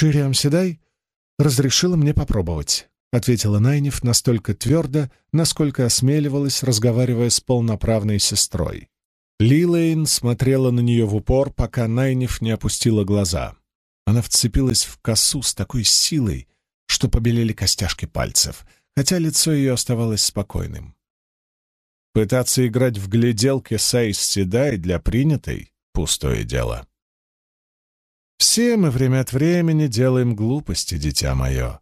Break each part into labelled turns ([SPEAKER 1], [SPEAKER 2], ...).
[SPEAKER 1] «Шириам Седай разрешила мне попробовать», — ответила Найниф настолько твердо, насколько осмеливалась, разговаривая с полноправной сестрой. Лилейн смотрела на нее в упор, пока Найниф не опустила глаза. Она вцепилась в косу с такой силой, что побелели костяшки пальцев, хотя лицо ее оставалось спокойным. Пытаться играть в гляделки Сайс Седай для принятой — пустое дело. Все мы время от времени делаем глупости, дитя мое,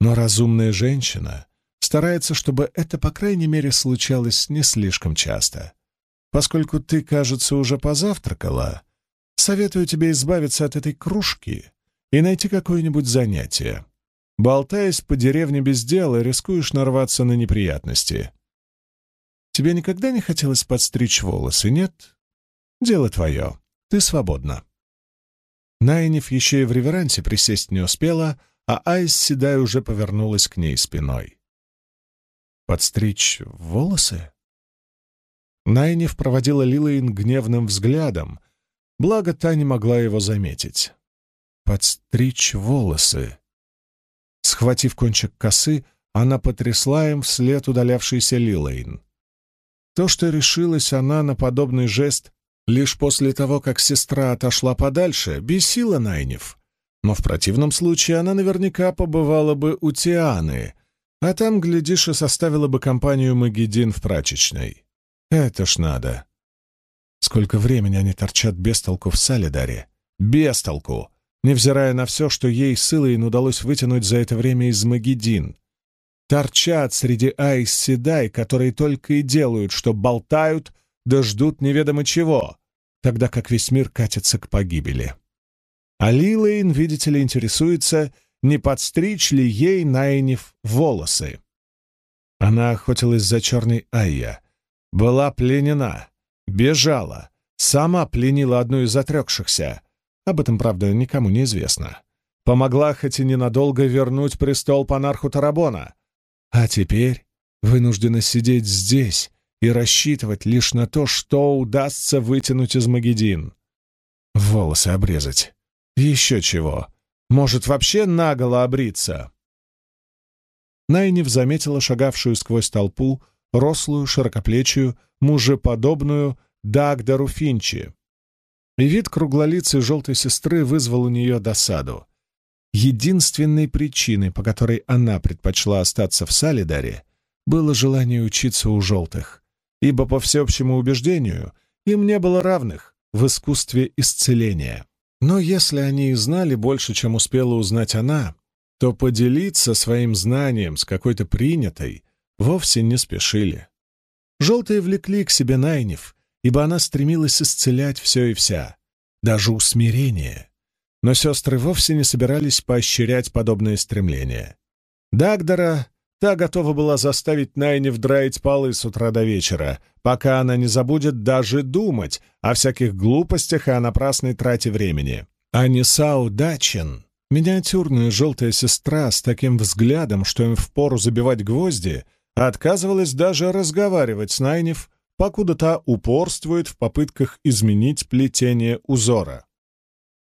[SPEAKER 1] но разумная женщина старается, чтобы это, по крайней мере, случалось не слишком часто. Поскольку ты, кажется, уже позавтракала, советую тебе избавиться от этой кружки и найти какое-нибудь занятие. Болтаясь по деревне без дела, рискуешь нарваться на неприятности. Тебе никогда не хотелось подстричь волосы, нет? Дело твое. Ты свободна. Найниф еще и в реверансе присесть не успела, а Айс Седай уже повернулась к ней спиной. «Подстричь волосы?» Найниф проводила Лилейн гневным взглядом, благо та не могла его заметить. «Подстричь волосы!» Схватив кончик косы, она потрясла им вслед удалявшейся Лилейн. То, что решилась она на подобный жест лишь после того, как сестра отошла подальше, бесила Найнев. Но в противном случае она наверняка побывала бы у Тианы, а там, глядишь, и составила бы компанию Магедин в прачечной. Это ж надо. Сколько времени они торчат без толку в Салидаре. Без толку! Невзирая на все, что ей с Илайн удалось вытянуть за это время из Магедин торчат среди Айс Седай, которые только и делают, что болтают, да ждут неведомо чего, тогда как весь мир катится к погибели. А Лилейн, видите ли, интересуется, не подстричь ли ей Найниф волосы. Она охотилась за черной Айя, была пленена, бежала, сама пленила одну из отрекшихся. Об этом, правда, никому не известно. Помогла хоть и ненадолго вернуть престол панарху Тарабона, а теперь вынуждена сидеть здесь и рассчитывать лишь на то, что удастся вытянуть из Магедин. Волосы обрезать. Еще чего. Может, вообще наголо обриться? Найнев заметила шагавшую сквозь толпу рослую, широкоплечую, мужеподобную Дагдару Финчи. И вид круглолицей желтой сестры вызвал у нее досаду. Единственной причиной, по которой она предпочла остаться в Салидаре, было желание учиться у желтых, ибо, по всеобщему убеждению, им не было равных в искусстве исцеления. Но если они и знали больше, чем успела узнать она, то поделиться своим знанием с какой-то принятой вовсе не спешили. Желтые влекли к себе Найнев, ибо она стремилась исцелять все и вся, даже усмирение — но сестры вовсе не собирались поощрять подобные стремления. Дагдара та готова была заставить Найнев драить полы с утра до вечера, пока она не забудет даже думать о всяких глупостях и о напрасной трате времени. А Нисау Дачин, миниатюрная желтая сестра с таким взглядом, что им впору забивать гвозди, отказывалась даже разговаривать с Найнев, покуда та упорствует в попытках изменить плетение узора.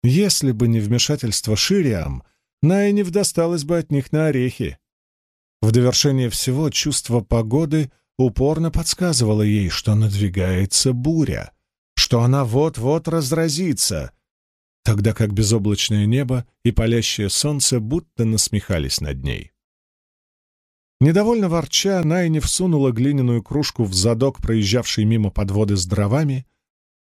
[SPEAKER 1] Если бы не вмешательство Шириам, Найнев досталось бы от них на орехи. В довершение всего чувство погоды упорно подсказывало ей, что надвигается буря, что она вот-вот разразится, тогда как безоблачное небо и палящее солнце будто насмехались над ней. Недовольно ворча, Найнев сунула глиняную кружку в задок, проезжавшей мимо подводы с дровами,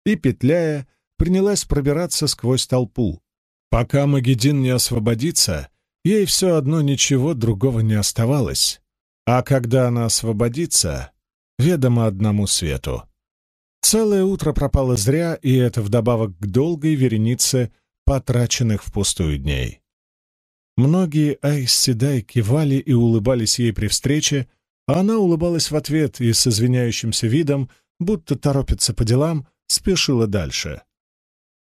[SPEAKER 1] и, петляя, принялась пробираться сквозь толпу. Пока Магедин не освободится, ей все одно ничего другого не оставалось. А когда она освободится, ведомо одному свету. Целое утро пропало зря, и это вдобавок к долгой веренице потраченных впустую дней. Многие Айсседай кивали и улыбались ей при встрече, а она улыбалась в ответ и с извиняющимся видом, будто торопится по делам, спешила дальше.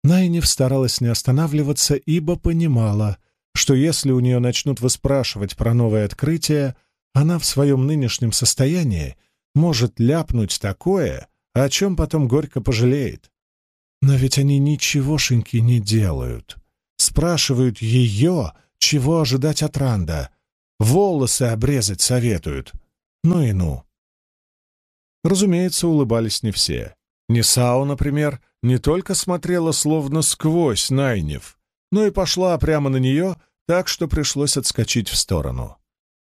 [SPEAKER 1] Найнев старалась не останавливаться, ибо понимала, что если у нее начнут выспрашивать про новое открытие, она в своем нынешнем состоянии может ляпнуть такое, о чем потом горько пожалеет. Но ведь они ничегошеньки не делают. Спрашивают ее, чего ожидать от Ранда. Волосы обрезать советуют. Ну и ну. Разумеется, улыбались не все. Несау, например, не только смотрела словно сквозь Найнев, но и пошла прямо на нее, так что пришлось отскочить в сторону.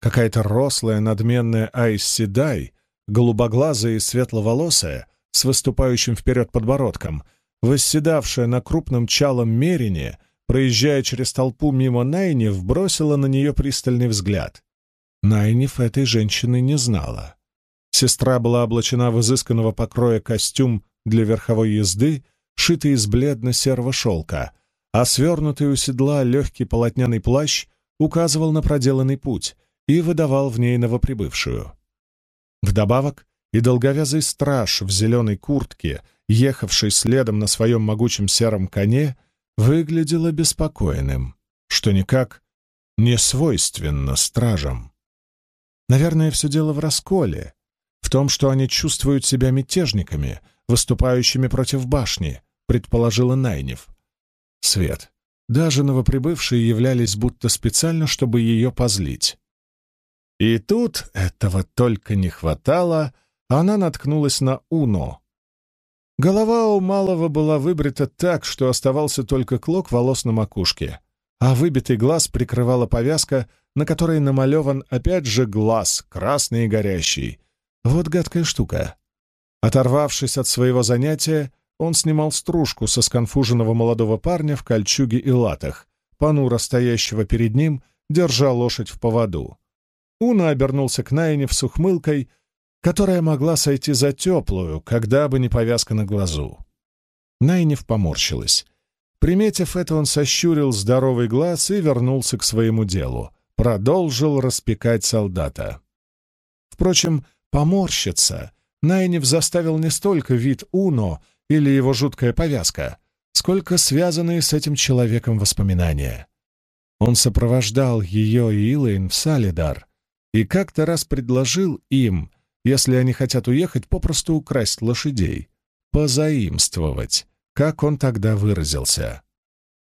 [SPEAKER 1] Какая-то рослая, надменная Айс Седай, голубоглазая и светловолосая, с выступающим вперед подбородком, восседавшая на крупном чалом мерине, проезжая через толпу мимо Найнев, бросила на нее пристальный взгляд. Найнев этой женщины не знала. Сестра была облачена в изысканного покроя костюм для верховой езды, шитый из бледно-серого шелка, а свернутый у седла легкий полотняный плащ указывал на проделанный путь и выдавал в ней новоприбывшую. Вдобавок и долговязый страж в зеленой куртке, ехавший следом на своем могучем сером коне, выглядел обеспокоенным, что никак не свойственно стражам. Наверное, все дело в расколе, в том, что они чувствуют себя мятежниками, выступающими против башни, предположила Найнев. Свет. Даже новоприбывшие являлись будто специально, чтобы ее позлить. И тут этого только не хватало, она наткнулась на Уно. Голова у малого была выбрита так, что оставался только клок волос на макушке, а выбитый глаз прикрывала повязка, на которой намалеван опять же глаз, красный и горящий. Вот гадкая штука. Оторвавшись от своего занятия, он снимал стружку со сконфуженного молодого парня в кольчуге и латах, понуро стоящего перед ним, держа лошадь в поводу. Уна обернулся к Найне с ухмылкой, которая могла сойти за теплую, когда бы не повязка на глазу. Найнев поморщилась. Приметив это, он сощурил здоровый глаз и вернулся к своему делу. Продолжил распекать солдата. Впрочем, поморщиться Найнев заставил не столько вид Уно или его жуткая повязка, сколько связанные с этим человеком воспоминания. Он сопровождал ее и Илэйн в Салидар, и как-то раз предложил им, если они хотят уехать, попросту украсть лошадей, позаимствовать, как он тогда выразился.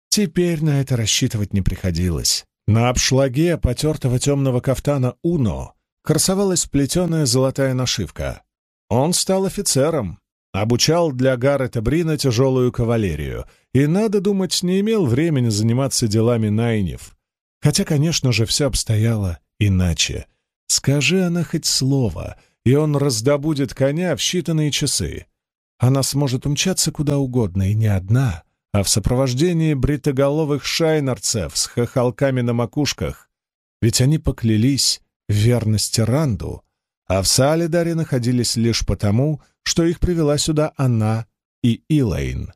[SPEAKER 1] Теперь на это рассчитывать не приходилось. На обшлаге потертого темного кафтана Уно красовалась плетеная золотая нашивка. Он стал офицером, обучал для Гаррета Брина тяжелую кавалерию и, надо думать, не имел времени заниматься делами Найнев. Хотя, конечно же, все обстояло иначе. Скажи она хоть слово, и он раздобудет коня в считанные часы. Она сможет умчаться куда угодно, и не одна, а в сопровождении бритоголовых шайнарцев с хохолками на макушках. Ведь они поклялись в верности Ранду, а в Салидаре находились лишь потому, что их привела сюда она и Илэйн.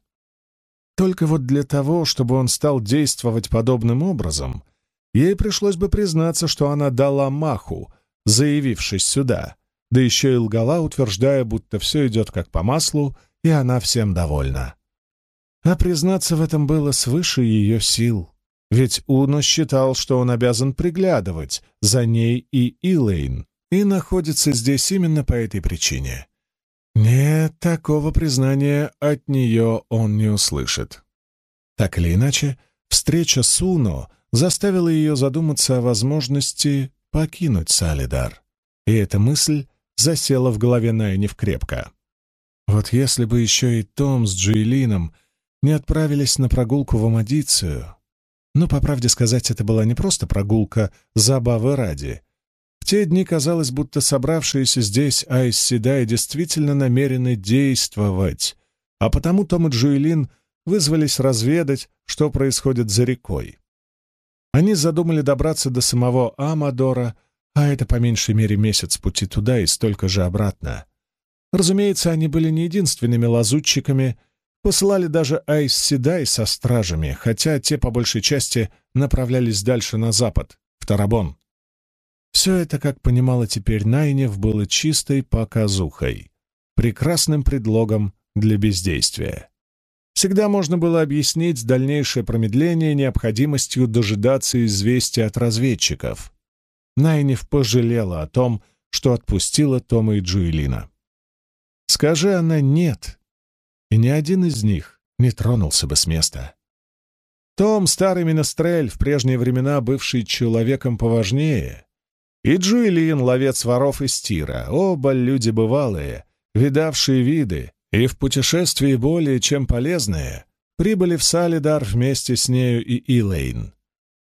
[SPEAKER 1] Только вот для того, чтобы он стал действовать подобным образом, ей пришлось бы признаться, что она дала маху, заявившись сюда, да еще и лгала, утверждая, будто все идет как по маслу, и она всем довольна. А признаться в этом было свыше ее сил, ведь Уно считал, что он обязан приглядывать за ней и Илэйн, и находится здесь именно по этой причине. Нет, такого признания от нее он не услышит. Так или иначе, встреча с Уно заставила ее задуматься о возможности покинуть Салидар. И эта мысль засела в голове Найнев крепко. Вот если бы еще и Том с Джуэлином не отправились на прогулку в Амадицию. Но, по правде сказать, это была не просто прогулка забавы ради. В те дни казалось, будто собравшиеся здесь Айс Седай действительно намерены действовать, а потому Том и Джуэлин вызвались разведать, что происходит за рекой. Они задумали добраться до самого Амадора, а это по меньшей мере месяц пути туда и столько же обратно. Разумеется, они были не единственными лазутчиками, посылали даже Айс Седай со стражами, хотя те по большей части направлялись дальше на запад, в Тарабон. Все это, как понимала теперь Найнев, было чистой показухой, прекрасным предлогом для бездействия. Всегда можно было объяснить дальнейшее промедление необходимостью дожидаться известия от разведчиков. Найнев пожалела о том, что отпустила Тома и Джуэлина. Скажи она «нет», и ни один из них не тронулся бы с места. Том — старый Минестрель, в прежние времена бывший человеком поважнее. И Джуэлин — ловец воров из Тира, оба люди бывалые, видавшие виды, и в путешествии более чем полезные, прибыли в Салидар вместе с нею и Илэйн.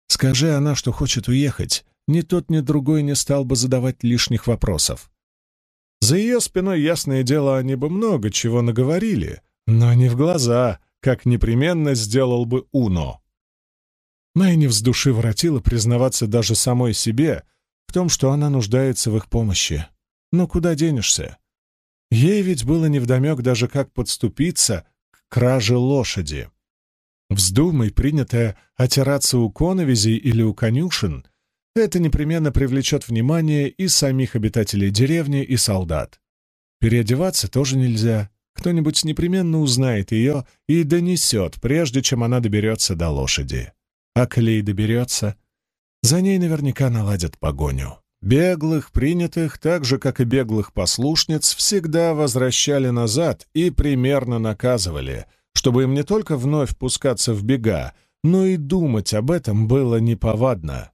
[SPEAKER 1] Скажи она, что хочет уехать, ни тот, ни другой не стал бы задавать лишних вопросов. За ее спиной, ясное дело, они бы много чего наговорили, но не в глаза, как непременно сделал бы Уно. Найниф с души воротила признаваться даже самой себе в том, что она нуждается в их помощи. Но куда денешься? Ей ведь было невдомек даже как подступиться к краже лошади. Вздумай, принятое отираться у коновизей или у конюшен, это непременно привлечет внимание и самих обитателей деревни, и солдат. Переодеваться тоже нельзя. Кто-нибудь непременно узнает ее и донесет, прежде чем она доберется до лошади. А Клей доберется, за ней наверняка наладят погоню. Беглых, принятых, так же, как и беглых послушниц, всегда возвращали назад и примерно наказывали, чтобы им не только вновь пускаться в бега, но и думать об этом было неповадно.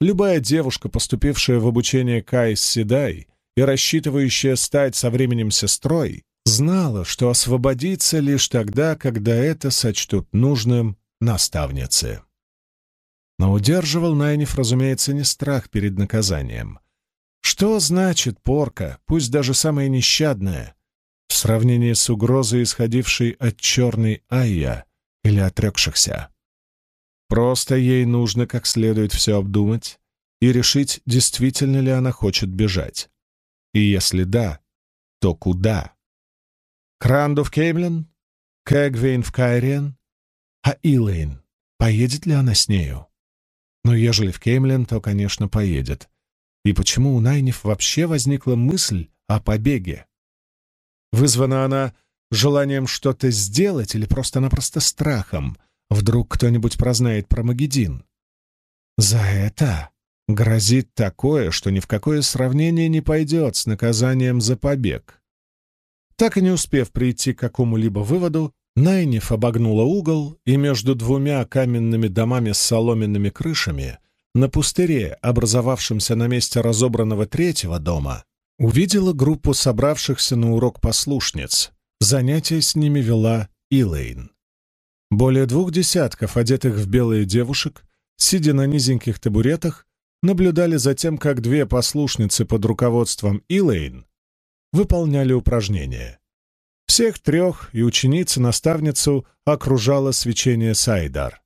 [SPEAKER 1] Любая девушка, поступившая в обучение Кайс Седай и рассчитывающая стать со временем сестрой, знала, что освободится лишь тогда, когда это сочтут нужным наставницы. Но удерживал Найниф, разумеется, не страх перед наказанием. Что значит порка, пусть даже самая нещадная, в сравнении с угрозой, исходившей от черной Айя или отрекшихся? Просто ей нужно как следует все обдумать и решить, действительно ли она хочет бежать. И если да, то куда? Кранду в Кеймлен? Кэгвейн в Кайриен? А Илэйн, поедет ли она с нею? Но ежели в Кеймлен, то, конечно, поедет. И почему у Найниф вообще возникла мысль о побеге? Вызвана она желанием что-то сделать или просто-напросто страхом? Вдруг кто-нибудь прознает про Магеддин? За это грозит такое, что ни в какое сравнение не пойдет с наказанием за побег. Так и не успев прийти к какому-либо выводу, Найниф обогнула угол, и между двумя каменными домами с соломенными крышами на пустыре, образовавшемся на месте разобранного третьего дома, увидела группу собравшихся на урок послушниц. Занятия с ними вела Илэйн. Более двух десятков одетых в белые девушек, сидя на низеньких табуретах, наблюдали за тем, как две послушницы под руководством Илэйн выполняли упражнения. Всех трех и ученицу-наставницу окружало свечение Сайдар.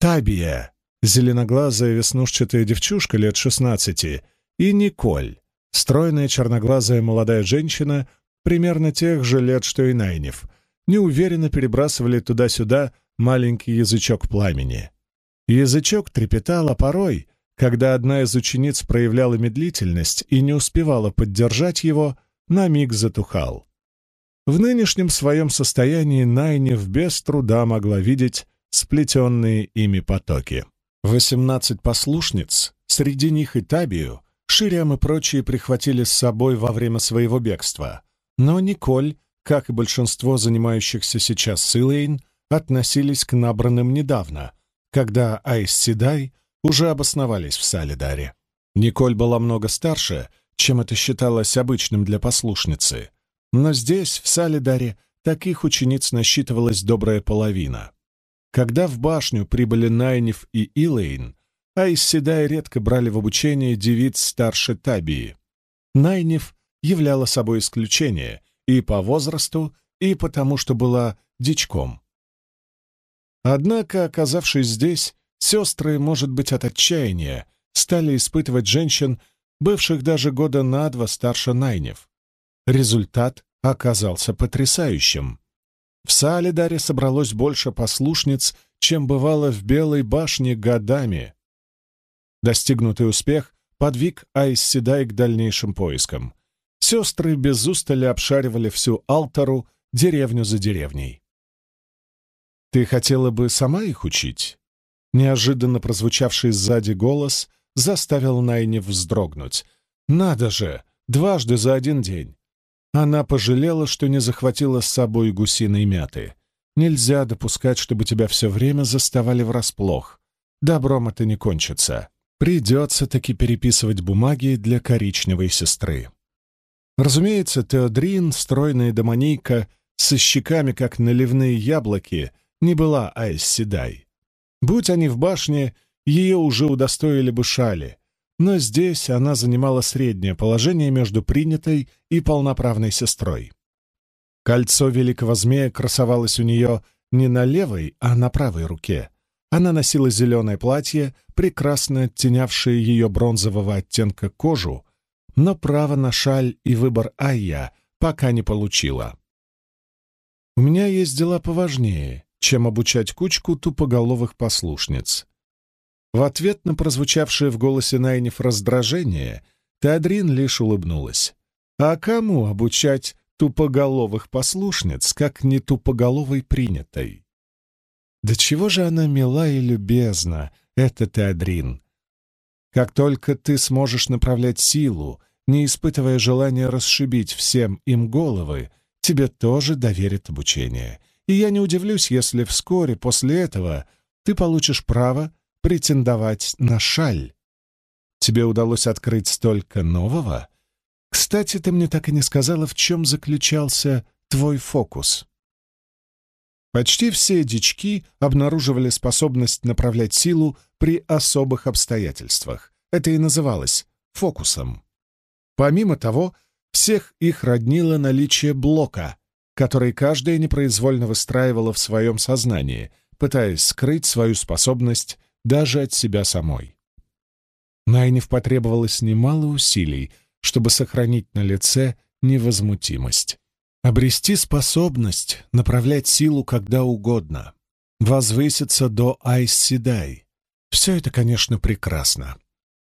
[SPEAKER 1] Табия, зеленоглазая веснушчатая девчушка лет шестнадцати, и Николь, стройная черноглазая молодая женщина, примерно тех же лет, что и Найнев, неуверенно перебрасывали туда-сюда маленький язычок пламени. Язычок трепетал, а порой, когда одна из учениц проявляла медлительность и не успевала поддержать его, на миг затухал. В нынешнем своем состоянии Найнев без труда могла видеть сплетенные ими потоки. Восемнадцать послушниц, среди них и Табию, Шириам и прочие прихватили с собой во время своего бегства. Но Николь, как и большинство занимающихся сейчас Силейн, относились к набранным недавно, когда Айс уже обосновались в Салидаре. Николь была много старше, чем это считалось обычным для послушницы — но здесь, в Салидаре, таких учениц насчитывалась добрая половина. Когда в башню прибыли Найниф и Илэйн, а из Седай редко брали в обучение девиц старше Табии. Найниф являла собой исключение и по возрасту, и потому, что была дичком. Однако, оказавшись здесь, сестры, может быть, от отчаяния, стали испытывать женщин, бывших даже года на два старше Найнев. Результат оказался потрясающим. В Салидаре собралось больше послушниц, чем бывало в Белой башне годами. Достигнутый успех подвиг Айс Седай к дальнейшим поискам. Сестры без устали обшаривали всю Алтару, деревню за деревней. «Ты хотела бы сама их учить?» Неожиданно прозвучавший сзади голос заставил Найни вздрогнуть. «Надо же! Дважды за один день! Она пожалела, что не захватила с собой гусиной мяты. Нельзя допускать, чтобы тебя все время заставали врасплох. Добром это не кончится. Придется таки переписывать бумаги для коричневой сестры. Разумеется, Теодрин, стройная домонийка, со щеками, как наливные яблоки, не была Айс Седай. Будь они в башне, ее уже удостоили бы шали, но здесь она занимала среднее положение между принятой и полноправной сестрой. Кольцо великого змея красовалось у нее не на левой, а на правой руке. Она носила зеленое платье, прекрасно оттенявшее ее бронзового оттенка кожу, но право на шаль и выбор Айя пока не получила. «У меня есть дела поважнее, чем обучать кучку тупоголовых послушниц». В ответ на прозвучавшее в голосе Найниф раздражение, Теодрин лишь улыбнулась. «А кому обучать тупоголовых послушниц, как не тупоголовой принятой?» «Да чего же она мила и любезна, эта Теодрин!» Как только ты сможешь направлять силу, не испытывая желания расшибить всем им головы, тебе тоже доверят обучение. И я не удивлюсь, если вскоре после этого ты получишь право претендовать на шаль. Тебе удалось открыть столько нового? Кстати, ты мне так и не сказала, в чем заключался твой фокус. Почти все дички обнаруживали способность направлять силу при особых обстоятельствах. Это и называлось фокусом. Помимо того, всех их роднило наличие блока, который каждая непроизвольно выстраивала в своем сознании, пытаясь скрыть свою способность даже от себя самой. Найниф потребовалось немало усилий, чтобы сохранить на лице невозмутимость. Обрести способность направлять силу когда угодно, возвыситься до Айс-Седай. Все это, конечно, прекрасно.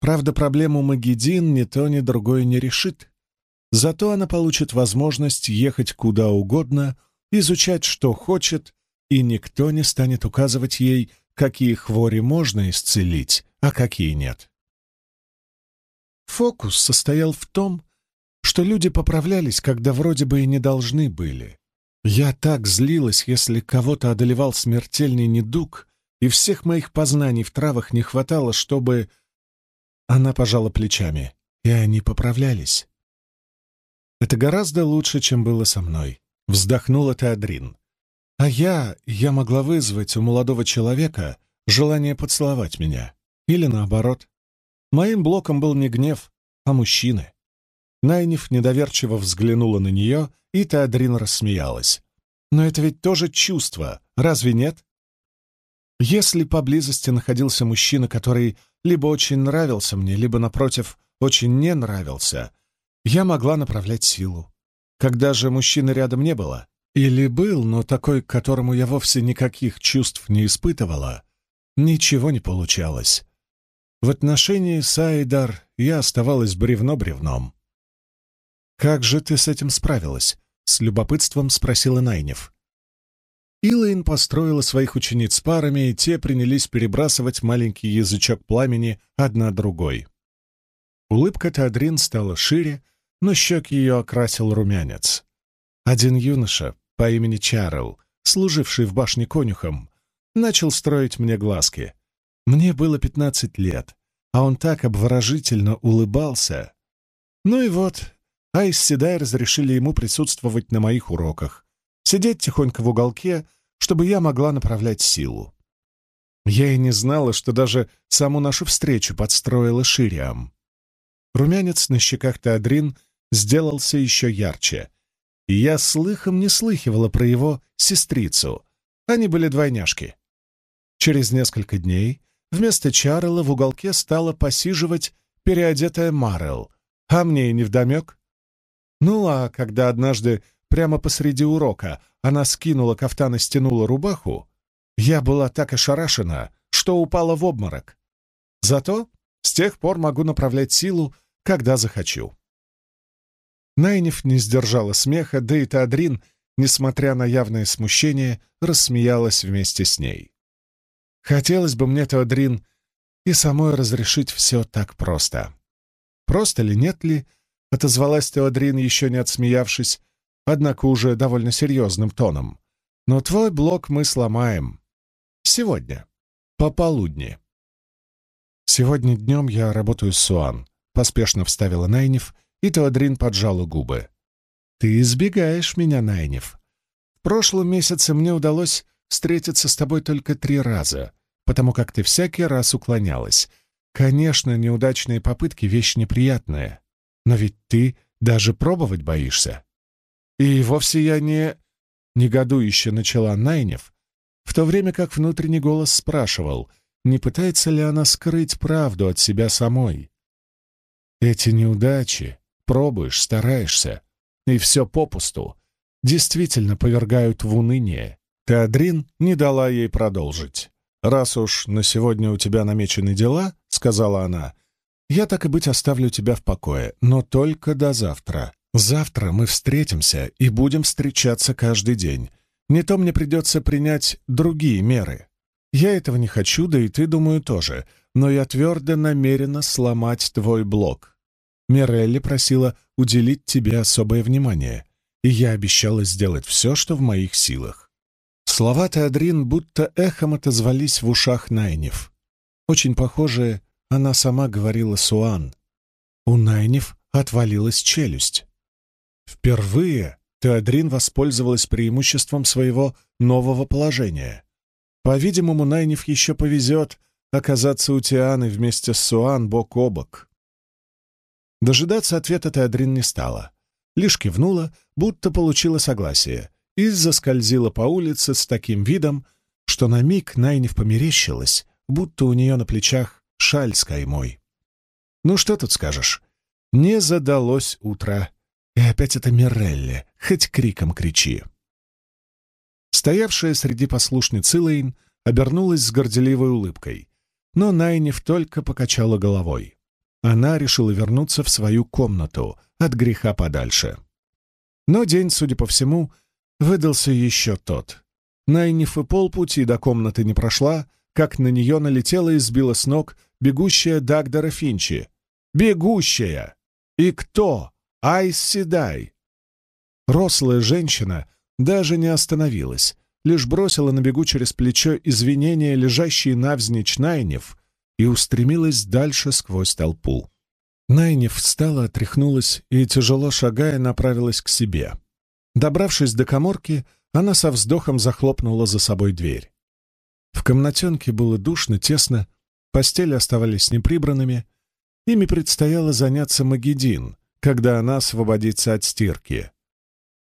[SPEAKER 1] Правда, проблему Магедин ни то, ни другое не решит. Зато она получит возможность ехать куда угодно, изучать, что хочет, и никто не станет указывать ей, какие хвори можно исцелить, а какие нет. Фокус состоял в том, что люди поправлялись, когда вроде бы и не должны были. Я так злилась, если кого-то одолевал смертельный недуг, и всех моих познаний в травах не хватало, чтобы она пожала плечами, и они поправлялись. «Это гораздо лучше, чем было со мной», — вздохнула Теодрин. «А я, я могла вызвать у молодого человека желание поцеловать меня. Или наоборот. Моим блоком был не гнев, а мужчины». Найниф недоверчиво взглянула на нее, и Теодрин рассмеялась. «Но это ведь тоже чувство, разве нет?» Если поблизости находился мужчина, который либо очень нравился мне, либо, напротив, очень не нравился, я могла направлять силу. Когда же мужчины рядом не было, или был, но такой, к которому я вовсе никаких чувств не испытывала, ничего не получалось. В отношении Сайдар я оставалась бревно-бревном. «Как же ты с этим справилась?» — с любопытством спросила Найнев. Илайн построила своих учениц парами, и те принялись перебрасывать маленький язычок пламени одна другой. Улыбка Теодрин стала шире, но щек ее окрасил румянец. Один юноша по имени Чарл, служивший в башне конюхом, начал строить мне глазки. Мне было пятнадцать лет, а он так обворожительно улыбался. Ну и вот, Айс Седай разрешили ему присутствовать на моих уроках, сидеть тихонько в уголке, чтобы я могла направлять силу. Я и не знала, что даже саму нашу встречу подстроила Шириам. Румянец на щеках Теодрин сделался еще ярче, я слыхом не слыхивала про его сестрицу. Они были двойняшки. Через несколько дней вместо Чарла в уголке стала посиживать переодетая Марел, а мне и невдомек. Ну а когда однажды Прямо посреди урока она скинула кафтан и стянула рубаху. Я была так ошарашена, что упала в обморок. Зато с тех пор могу направлять силу, когда захочу. Найниф не сдержала смеха, да и Теодрин, несмотря на явное смущение, рассмеялась вместе с ней. Хотелось бы мне, Теодрин, и самой разрешить все так просто. Просто ли, нет ли, отозвалась Теодрин, еще не отсмеявшись, однако уже довольно серьезным тоном. Но твой блок мы сломаем. Сегодня. Пополудни. Сегодня днем я работаю с Суан. Поспешно вставила Найнев, и Теодрин поджала губы. Ты избегаешь меня, Найнев. В прошлом месяце мне удалось встретиться с тобой только три раза, потому как ты всякий раз уклонялась. Конечно, неудачные попытки — вещь неприятная, но ведь ты даже пробовать боишься. И вовсе я не... Негодующе начала Найнев, в то время как внутренний голос спрашивал, не пытается ли она скрыть правду от себя самой. Эти неудачи, пробуешь, стараешься, и все попусту, действительно повергают в уныние. Теодрин не дала ей продолжить. «Раз уж на сегодня у тебя намечены дела, — сказала она, — я так и быть оставлю тебя в покое, но только до завтра. Завтра мы встретимся и будем встречаться каждый день. Не то мне придется принять другие меры. Я этого не хочу, да и ты, думаю, тоже, но я твердо намерена сломать твой блок. Мирелли просила уделить тебе особое внимание, и я обещала сделать все, что в моих силах. Слова Теодрин будто эхом отозвались в ушах Найнев. Очень похоже, она сама говорила Суан. У Найнев отвалилась челюсть. Впервые Теодрин воспользовалась преимуществом своего нового положения. По-видимому, Найнев еще повезет оказаться у Тианы вместе с Суан бок о бок. Дожидаться ответа Теодрин не стала. Лишь кивнула, будто получила согласие, и заскользила по улице с таким видом, что на миг Найнев померещилась, будто у нее на плечах шаль с каймой. Ну что тут скажешь? Не задалось утро. И опять это Мирелли, хоть криком кричи. Стоявшая среди послушниц Илэйн обернулась с горделивой улыбкой, но Найнев только покачала головой. Она решила вернуться в свою комнату, от греха подальше. Но день, судя по всему, выдался еще тот. Найниф и полпути до комнаты не прошла, как на нее налетела и сбила с ног бегущая Дагдара Финчи. Бегущая! И кто? Айс Седай! Рослая женщина даже не остановилась, лишь бросила на бегу через плечо извинения, лежащие навзничь Найнев, и устремилась дальше сквозь толпу. Найнев встала, отряхнулась и, тяжело шагая, направилась к себе. Добравшись до коморки, она со вздохом захлопнула за собой дверь. В комнатенке было душно, тесно, постели оставались неприбранными. Ими предстояло заняться Магедин, когда она освободится от стирки.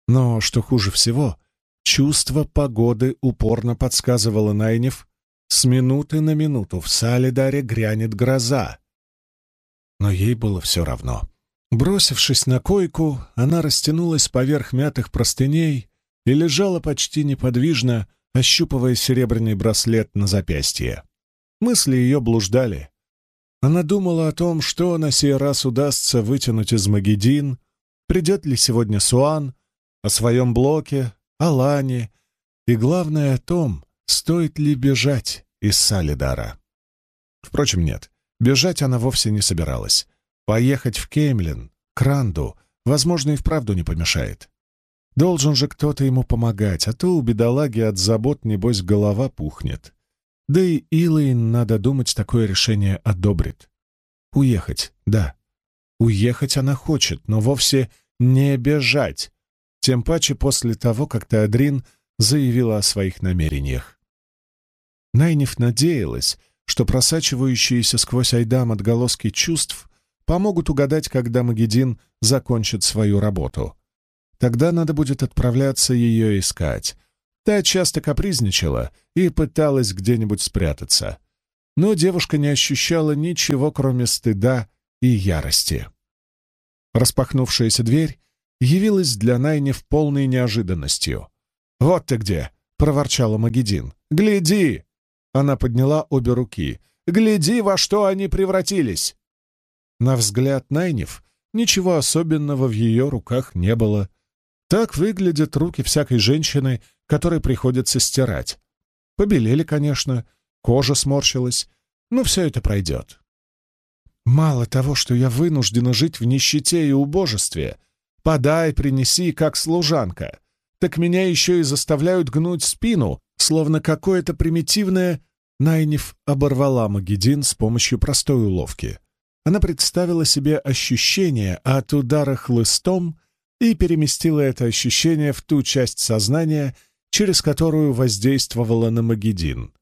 [SPEAKER 1] Но, что хуже всего, чувство погоды упорно подсказывало Найнев, с минуты на минуту в Салидаре грянет гроза. Но ей было все равно. Бросившись на койку, она растянулась поверх мятых простыней и лежала почти неподвижно, ощупывая серебряный браслет на запястье. Мысли ее блуждали. Она думала о том, что на сей раз удастся вытянуть из Магедин, придет ли сегодня Суан, о своем блоке, о Лане и, главное, о том, стоит ли бежать из Салидара. Впрочем, нет, бежать она вовсе не собиралась. Поехать в Кеймлин, к Ранду, возможно, и вправду не помешает. Должен же кто-то ему помогать, а то у бедолаги от забот, небось, голова пухнет. Да и Илэйн, надо думать, такое решение одобрит. Уехать, да. Уехать она хочет, но вовсе не бежать, тем паче после того, как Теодрин заявила о своих намерениях. Найниф надеялась, что просачивающиеся сквозь Айдам отголоски чувств помогут угадать, когда Магедин закончит свою работу. Тогда надо будет отправляться ее искать. Та часто капризничала и пыталась где-нибудь спрятаться. Но девушка не ощущала ничего, кроме стыда и ярости. Распахнувшаяся дверь явилась для Найнев полной неожиданностью. «Вот ты где!» — проворчала Магедин. «Гляди!» Она подняла обе руки. «Гляди, во что они превратились!» На взгляд Найнев ничего особенного в ее руках не было. Так выглядят руки всякой женщины, которой приходится стирать. Побелели, конечно, кожа сморщилась, но все это пройдет. Мало того, что я вынуждена жить в нищете и убожестве, Подай, принеси, как служанка. так меня еще и заставляют гнуть спину, словно какое-то примитивное... Найниф оборвала Магедин с помощью простой уловки. Она представила себе ощущение от удара хлыстом и переместила это ощущение в ту часть сознания, через которую воздействовала на Магедин.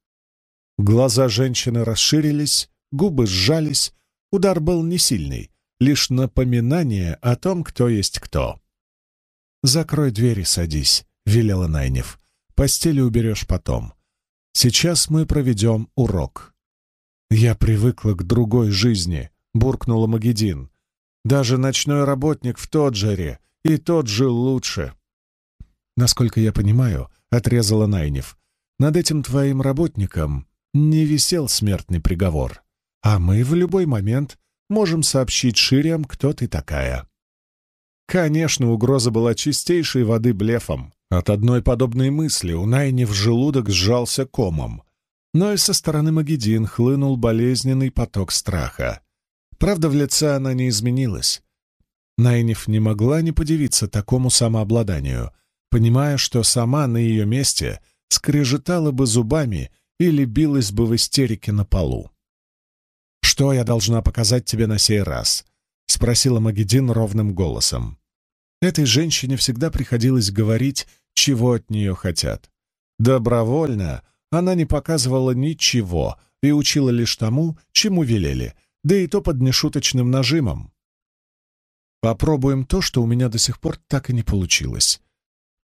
[SPEAKER 1] Глаза женщины расширились, губы сжались, удар был не сильный, лишь напоминание о том, кто есть кто. «Закрой дверь и садись», — велела Найнев. «Постели уберешь потом. Сейчас мы проведем урок». «Я привыкла к другой жизни», — буркнула Магедин. «Даже ночной работник в Тоджере, и тот жил лучше». «Насколько я понимаю», — отрезала Найнев, — «над этим твоим работником не висел смертный приговор, а мы в любой момент можем сообщить Шириам, кто ты такая». Конечно, угроза была чистейшей воды блефом. От одной подобной мысли у Найни в желудок сжался комом. Но и со стороны Магедин хлынул болезненный поток страха. Правда, в лице она не изменилась. Найниф не могла не подивиться такому самообладанию, понимая, что сама на ее месте скрежетала бы зубами или билась бы в истерике на полу. «Что я должна показать тебе на сей раз?» — спросила Магедин ровным голосом. Этой женщине всегда приходилось говорить, чего от нее хотят. Добровольно она не показывала ничего и учила лишь тому, чему велели, да и то под нешуточным нажимом. Попробуем то, что у меня до сих пор так и не получилось.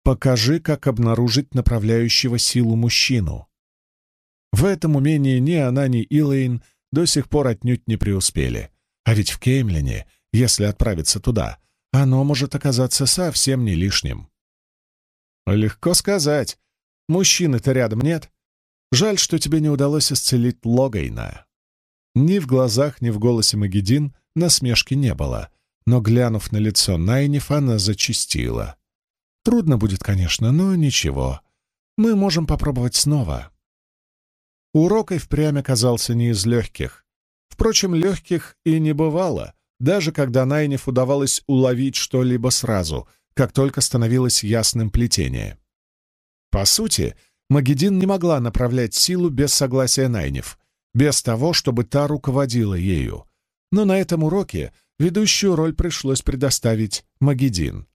[SPEAKER 1] Покажи, как обнаружить направляющего силу мужчину. В этом умении ни она, ни Илэйн до сих пор отнюдь не преуспели. А ведь в Кеймлине, если отправиться туда, оно может оказаться совсем не лишним. Легко сказать. Мужчины-то рядом нет. Жаль, что тебе не удалось исцелить Логайна. Ни в глазах, ни в голосе Магедин насмешки не было, но, глянув на лицо Найниф, она зачистила. Трудно будет, конечно, но ничего. Мы можем попробовать снова. Урок и впрямь оказался не из легких. Впрочем, легких и не бывало даже когда Найнев удавалось уловить что-либо сразу, как только становилось ясным плетение. По сути, Магедин не могла направлять силу без согласия Найнев, без того, чтобы та руководила ею. Но на этом уроке ведущую роль пришлось предоставить Магедин.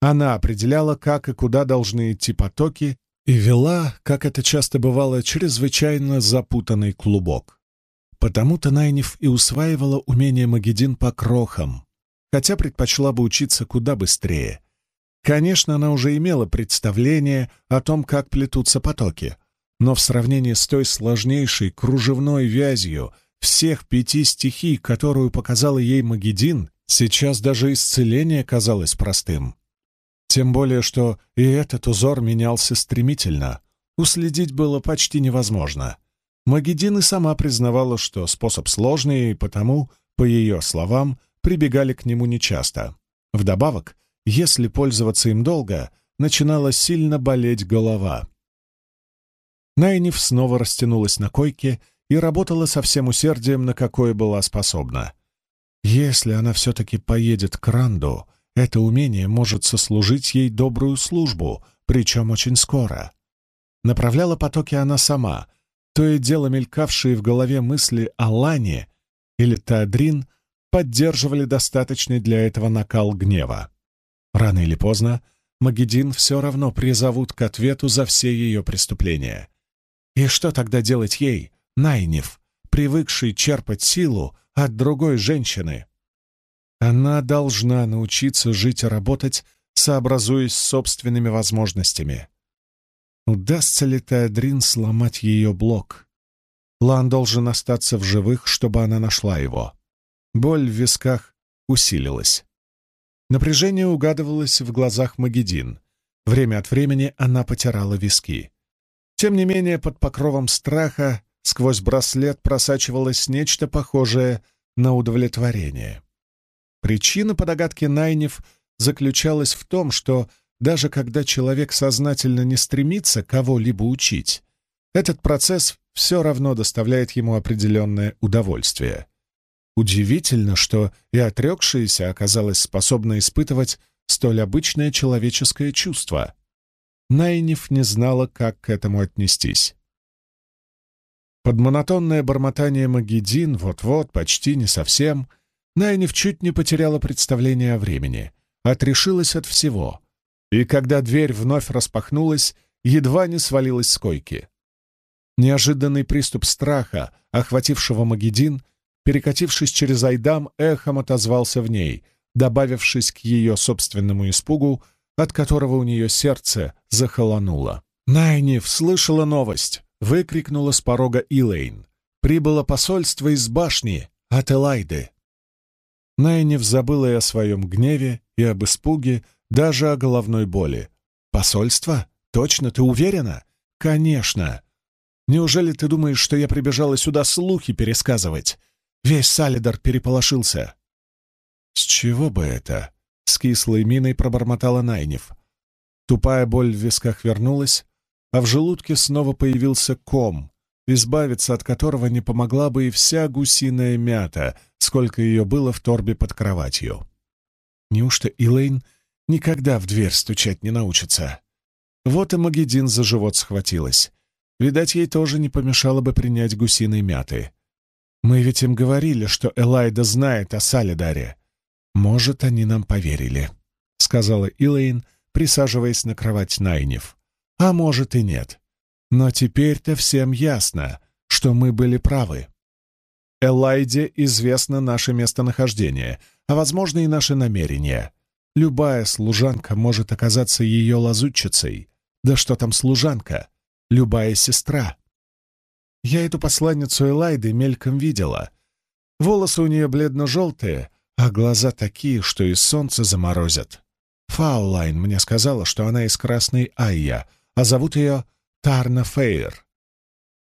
[SPEAKER 1] Она определяла, как и куда должны идти потоки, и вела, как это часто бывало, чрезвычайно запутанный клубок. Потому-то Найниф и усваивала умение Магедин по крохам, хотя предпочла бы учиться куда быстрее. Конечно, она уже имела представление о том, как плетутся потоки, но в сравнении с той сложнейшей кружевной вязью всех пяти стихий, которую показала ей Магедин, сейчас даже исцеление казалось простым. Тем более, что и этот узор менялся стремительно. Уследить было почти невозможно. Магедин и сама признавала, что способ сложный, и потому, по ее словам, прибегали к нему нечасто. Вдобавок, если пользоваться им долго, начинала сильно болеть голова. Найниф снова растянулась на койке и работала со всем усердием, на какое была способна. Если она все-таки поедет к Ранду, это умение может сослужить ей добрую службу, причем очень скоро. Направляла потоки она сама, то и дело мелькавшие в голове мысли о Лане или Теодрин поддерживали достаточный для этого накал гнева. Рано или поздно Магедин все равно призовут к ответу за все ее преступления. И что тогда делать ей, Найнев, привыкшей черпать силу от другой женщины? Она должна научиться жить и работать, сообразуясь с собственными возможностями. Удастся ли Теодрин сломать ее блок? Лан должен остаться в живых, чтобы она нашла его. Боль в висках усилилась. Напряжение угадывалось в глазах Магедин. Время от времени она потирала виски. Тем не менее, под покровом страха сквозь браслет просачивалось нечто похожее на удовлетворение. Причина, по догадке Найнев, заключалась в том, что даже когда человек сознательно не стремится кого-либо учить, этот процесс все равно доставляет ему определенное удовольствие. Удивительно, что и отрекшаяся оказалась способна испытывать столь обычное человеческое чувство. Найниф не знала, как к этому отнестись. Под монотонное бормотание Магедин вот-вот, почти не совсем, Найниф чуть не потеряла представление о времени, отрешилась от всего, и когда дверь вновь распахнулась, едва не свалилась с койки. Неожиданный приступ страха, охватившего Магедин, перекатившись через Айдам, эхом отозвался в ней, добавившись к ее собственному испугу, от которого у нее сердце захолонуло. «Найниф слышала новость!» — выкрикнула с порога Илэйн. «Прибыло посольство из башни от Элайды!» Найниф забыла и о своем гневе, и об испуге, даже о головной боли. «Посольство? Точно, ты уверена?» «Конечно!» «Неужели ты думаешь, что я прибежала сюда слухи пересказывать?» Весь Салидар переполошился. «С чего бы это?» — с кислой миной пробормотала Найнев. Тупая боль в висках вернулась, а в желудке снова появился ком, избавиться от которого не помогла бы и вся гусиная мята, сколько ее было в торбе под кроватью. Неужто Илэйн никогда в дверь стучать не научится? Вот и Магедин за живот схватилась. Видать, ей тоже не помешало бы принять гусиной мяты. Мы ведь им говорили, что Элайда знает о Салидаре. «Может, они нам поверили», — сказала Илэйн, присаживаясь на кровать Найнев. «А может и нет. Но теперь-то всем ясно, что мы были правы. Элайде известно наше местонахождение, а, возможно, и наши намерения. Любая служанка может оказаться ее лазутчицей. Да что там служанка? Любая сестра. Я эту посланницу Элайды мельком видела. Волосы у нее бледно-желтые, а глаза такие, что и солнце заморозят. Фаулайн мне сказала, что она из Красной Айя, а зовут ее Тарна Фейер.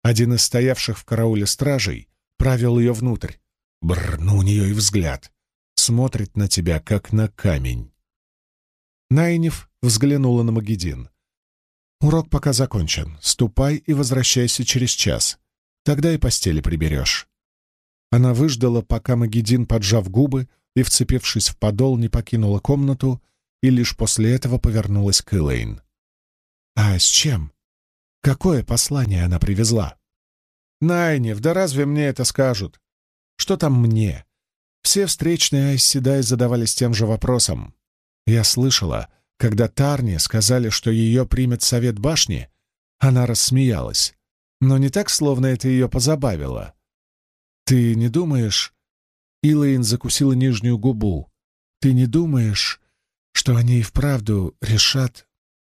[SPEAKER 1] Один из стоявших в карауле стражей правил ее внутрь. Бррр, ну у нее и взгляд. Смотрит на тебя, как на камень. Найнев взглянула на Магедин. «Урок пока закончен. Ступай и возвращайся через час. Тогда и постели приберешь». Она выждала, пока Магедин, поджав губы и, вцепившись в подол, не покинула комнату и лишь после этого повернулась к Элейн. «А с чем? Какое послание она привезла?» «Найнев, да разве мне это скажут? Что там мне?» Все встречные Айсседай задавались тем же вопросом. Я слышала, когда Тарни сказали, что ее примет совет башни, она рассмеялась, но не так, словно это ее позабавило. «Ты не думаешь...» Илэйн закусила нижнюю губу. «Ты не думаешь, что они и вправду решат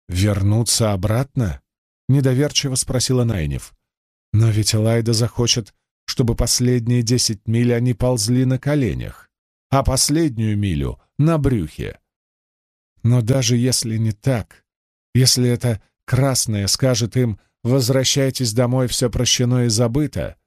[SPEAKER 1] вернуться обратно?» Недоверчиво спросила Найнев. «Но ведь Элайда захочет, чтобы последние десять миль они ползли на коленях, а последнюю милю — на брюхе. Но даже если не так, если это красное скажет им «возвращайтесь домой, все прощено и забыто»,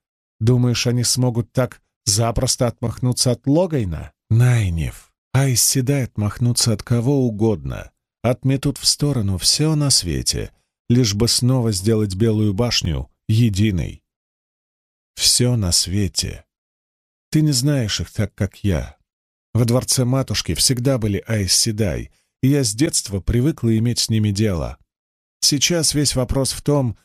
[SPEAKER 1] Думаешь, они смогут так запросто отмахнуться от Логайна? Найнев, Айсседай отмахнуться от кого угодно. Отметут в сторону все на свете, лишь бы снова сделать Белую башню единой. Все на свете. Ты не знаешь их так, как я. Во дворце матушки всегда были Айсседай, и я с детства привыкла иметь с ними дело. Сейчас весь вопрос в том,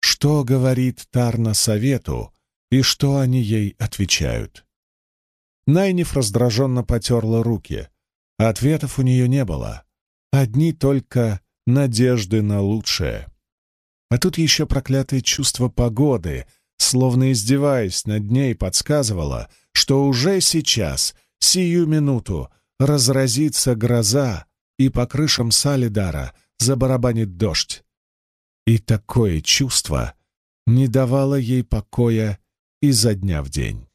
[SPEAKER 1] что говорит Тарна совету, и что они ей отвечают. Найниф раздраженно потерла руки. Ответов у нее не было. Одни только надежды на лучшее. А тут еще проклятое чувство погоды, словно издеваясь над ней, подсказывало, что уже сейчас, сию минуту, разразится гроза, и по крышам Салидара забарабанит дождь. И такое чувство не давало ей покоя изо дня в день.